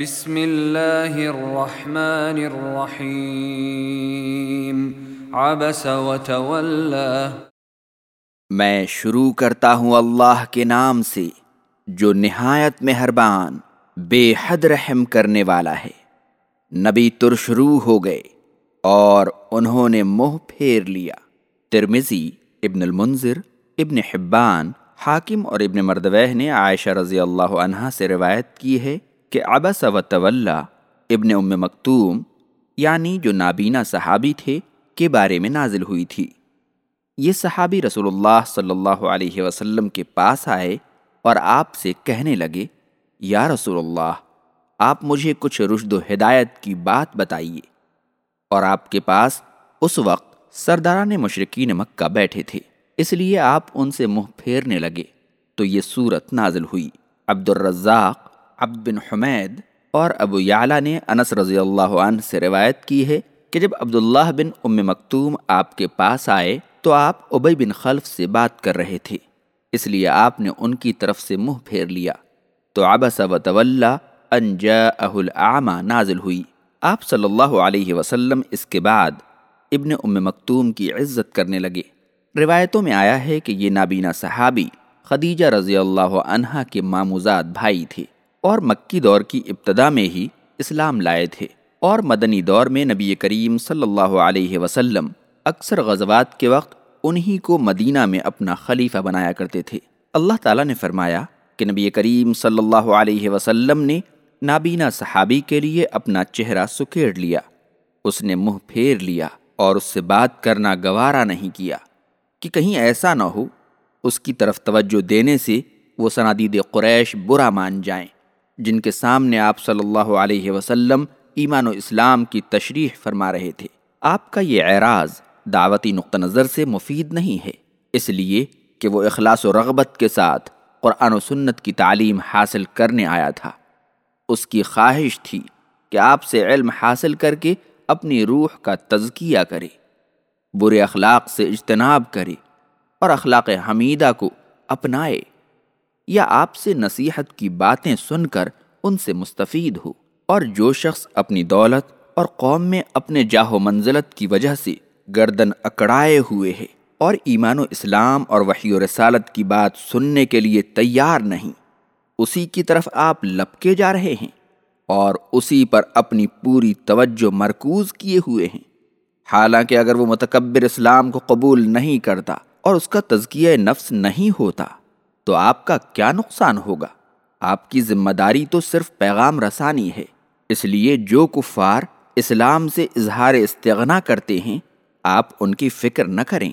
بسم اللہ الرحمن الرحیم عبس وتولى. میں شروع کرتا ہوں اللہ کے نام سے، جو نہایت مہربان، بے حد رحم کرنے والا ہے۔ نبی ترشروع ہو گئے اور انہوں نے منہ پھیر لیا۔ ترمزی ابن المنظر ابن حبان، حاکم اور ابن مردوہ نے عائشہ رضی اللہ عنہ سے روایت کی ہے کہ عبس و طول ابن ام مکتوم یعنی جو نابینا صحابی تھے، کے بارے میں نازل ہوئی تھی۔ یہ صحابی رسول اللہ صلی اللہ علیہ وسلم کے پاس آئے اور آپ سے کہنے لگے، یا رسول اللہ، آپ مجھے کچھ رشد و ہدایت کی بات بتائیے اور آپ کے پاس اس وقت سرداران مشرقین مکہ بیٹھے تھے۔ اس لیے آپ ان سے منہ پھیرنے لگے۔ تو یہ صورت نازل ہوئی۔ عبد الرزاق عبد بن حمید اور ابو یعلا نے انس رضی اللہ عنہ سے روایت کی ہے کہ جب عبداللہ بن ام مکتوم آپ کے پاس آئے تو آپ ابئی بن خلف سے بات کر رہے تھے، اس لیے آپ نے ان کی طرف سے منہ پھیر لیا۔ تو عبس و طول ان جاءہ نازل ہوئی۔ آپ صلی اللہ علیہ وسلم اس کے بعد ابن ام مکتوم کی عزت کرنے لگے۔ روایتوں میں آیا ہے کہ یہ نابینا صحابی خدیجہ رضی اللہ عنہ کے ماموزاد بھائی تھے۔ اور مکی دور کی ابتدا میں ہی اسلام لائے تھے اور مدنی دور میں نبی کریم صلی اللہ علیہ وسلم اکثر غزوات کے وقت انہی کو مدینہ میں اپنا خلیفہ بنایا کرتے تھے۔ اللہ تعالیٰ نے فرمایا کہ نبی کریم صلی اللہ علیہ وسلم نے نابینا صحابی کے لیے اپنا چہرہ سکیڑ لیا، اس نے منہ پھیر لیا اور اس سے بات کرنا گوارا نہیں کیا کہ کہیں ایسا نہ ہو، اس کی طرف توجہ دینے سے وہ سنادید قریش برا مان جائیں۔ جن کے سامنے آپ صلی اللہ علیہ وسلم ایمان و اسلام کی تشریح فرما رہے تھے۔ آپ کا یہ اعراض دعوتی نقطہ نظر سے مفید نہیں ہے، اس لیے کہ وہ اخلاص و رغبت کے ساتھ قرآن و سنت کی تعلیم حاصل کرنے آیا تھا۔ اس کی خواہش تھی کہ آپ سے علم حاصل کر کے اپنی روح کا تزکیہ کرے، برے اخلاق سے اجتناب کرے اور اخلاق حمیدہ کو اپنائے۔ یا آپ سے نصیحت کی باتیں سن کر ان سے مستفید ہو اور جو شخص اپنی دولت اور قوم میں اپنے جاہ و منزلت کی وجہ سے گردن اکڑائے ہوئے ہے اور ایمان و اسلام اور وحی و رسالت کی بات سننے کے لیے تیار نہیں، اسی کی طرف آپ لپکے جا رہے ہیں اور اسی پر اپنی پوری توجہ مرکوز کیے ہوئے ہیں۔ حالانکہ اگر وہ متکبر اسلام کو قبول نہیں کرتا اور اس کا تزکیہ نفس نہیں ہوتا۔ تو آپ کا کیا نقصان ہوگا؟ آپ کی ذمہ داری تو صرف پیغام رسانی ہے۔ اس لیے جو کفار اسلام سے اظہار استغنا کرتے ہیں، آپ ان کی فکر نہ کریں۔